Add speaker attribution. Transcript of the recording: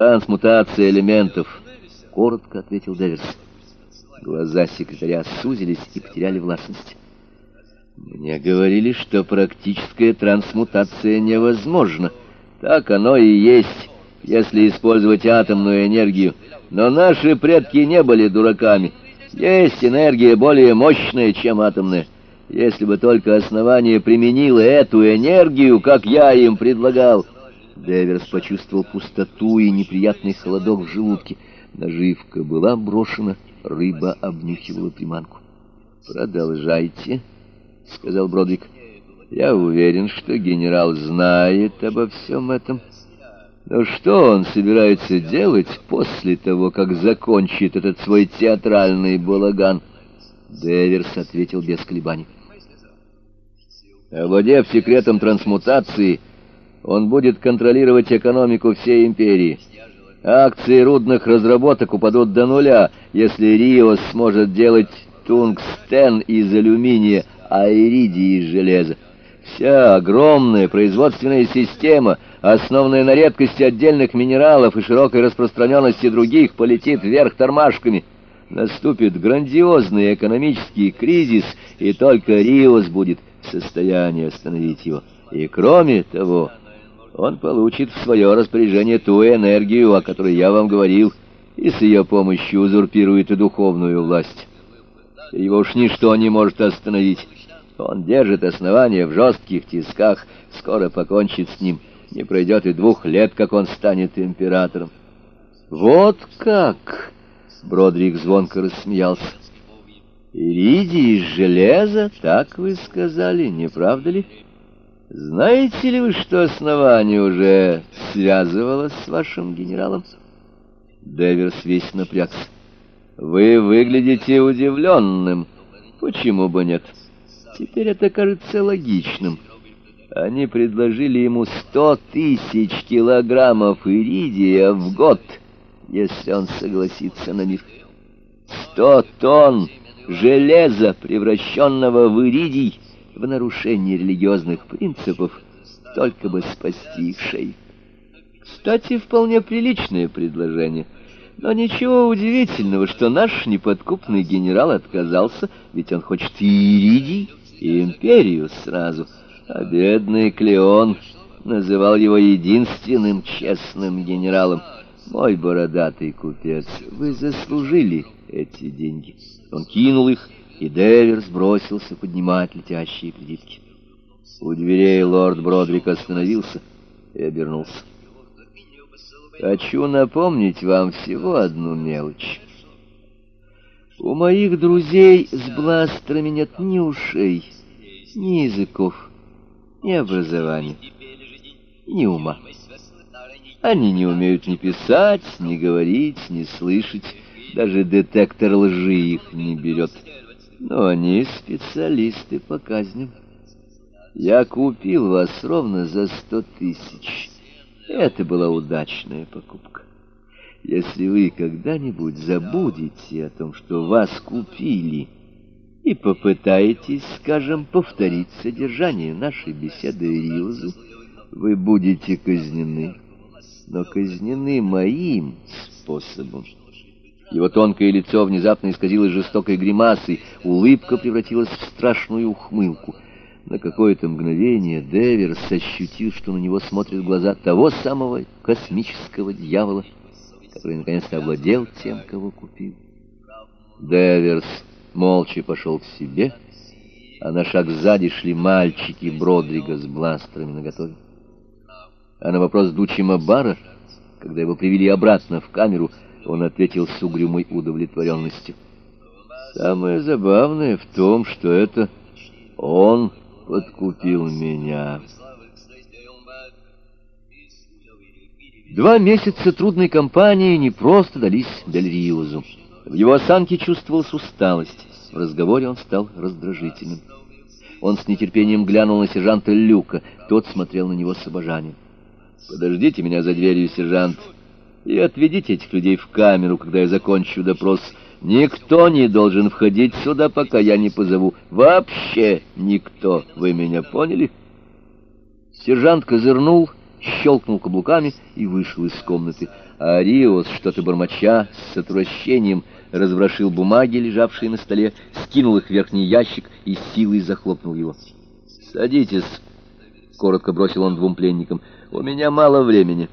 Speaker 1: Трансмутация элементов, коротко ответил Дэверс. Глаза секретаря сузились и потеряли властность. Мне говорили, что практическая трансмутация невозможна. Так оно и есть, если использовать атомную энергию. Но наши предки не были дураками. Есть энергия более мощная, чем атомная. Если бы только основание применило эту энергию, как я им предлагал. Деверс почувствовал пустоту и неприятный холодок в желудке. Наживка была брошена, рыба обнюхивала приманку. «Продолжайте», — сказал Бродриг. «Я уверен, что генерал знает обо всем этом». Но что он собирается делать после того, как закончит этот свой театральный балаган? Деверс ответил без колебаний. Овладев секретом трансмутации, он будет контролировать экономику всей империи. Акции рудных разработок упадут до нуля, если Риос сможет делать тунгстен из алюминия, а иридий из железа. Вся огромная производственная система, основанная на редкости отдельных минералов и широкой распространенности других, полетит вверх тормашками. Наступит грандиозный экономический кризис, и только Риос будет в состоянии остановить его. И кроме того, он получит в свое распоряжение ту энергию, о которой я вам говорил, и с ее помощью узурпирует и духовную власть. Его уж ничто не может остановить. Он держит основание в жестких тисках, скоро покончит с ним. Не пройдет и двух лет, как он станет императором. «Вот как!» — Бродрик звонко рассмеялся. «Иридий из железа, так вы сказали, не правда ли? Знаете ли вы, что основание уже связывалось с вашим генералом?» Деверс весь напрягся. «Вы выглядите удивленным. Почему бы нет?» Теперь это кажется логичным. Они предложили ему сто тысяч килограммов иридия в год, если он согласится на них. Сто тонн железа, превращенного в иридий, в нарушение религиозных принципов, только бы спасти их. Кстати, вполне приличное предложение. Но ничего удивительного, что наш неподкупный генерал отказался, ведь он хочет и иридий, и империю сразу, а бедный Клеон называл его единственным честным генералом. Мой бородатый купец, вы заслужили эти деньги. Он кинул их, и Деверс бросился поднимать летящие кредитки. У дверей лорд Бродвик остановился и обернулся. Хочу напомнить вам всего одну мелочь. У моих друзей с бластерами нет ни ушей, ни языков, ни образования, ни ума. Они не умеют ни писать, ни говорить, ни слышать, даже детектор лжи их не берет. Но они специалисты по казням. Я купил вас ровно за сто тысяч. Это была удачная покупка. Если вы когда-нибудь забудете о том, что вас купили, и попытаетесь, скажем, повторить содержание нашей беседы Риузу, вы будете казнены, но казнены моим способом. Его тонкое лицо внезапно исказилось жестокой гримасой, улыбка превратилась в страшную ухмылку. На какое-то мгновение Деверс ощутил, что на него смотрят глаза того самого космического дьявола, который наконец-то овладел тем, кого купил. Деверс молча пошел к себе, а на шаг сзади шли мальчики Бродрига с бластерами наготове. А на вопрос Дучима Бара, когда его привели обратно в камеру, он ответил с угрюмой удовлетворенностью. «Самое забавное в том, что это он подкупил меня». Два месяца трудной кампании не просто дались Дель. В его осанке чувствовалась усталость, в разговоре он стал раздражительным. Он с нетерпением глянул на сержанта Люка, тот смотрел на него с обожанием. «Подождите меня за дверью, сержант, и отведите этих людей в камеру, когда я закончу допрос. Никто не должен входить сюда, пока я не позову. Вообще никто, вы меня поняли?» Сержант козырнул щелкнул каблуками и вышел из комнаты. а Риос, что-то бормоча, с отвращением, разворошил бумаги, лежавшие на столе, скинул их в верхний ящик и силой захлопнул его. «Садитесь», — коротко бросил он двум пленникам, — «у меня мало времени».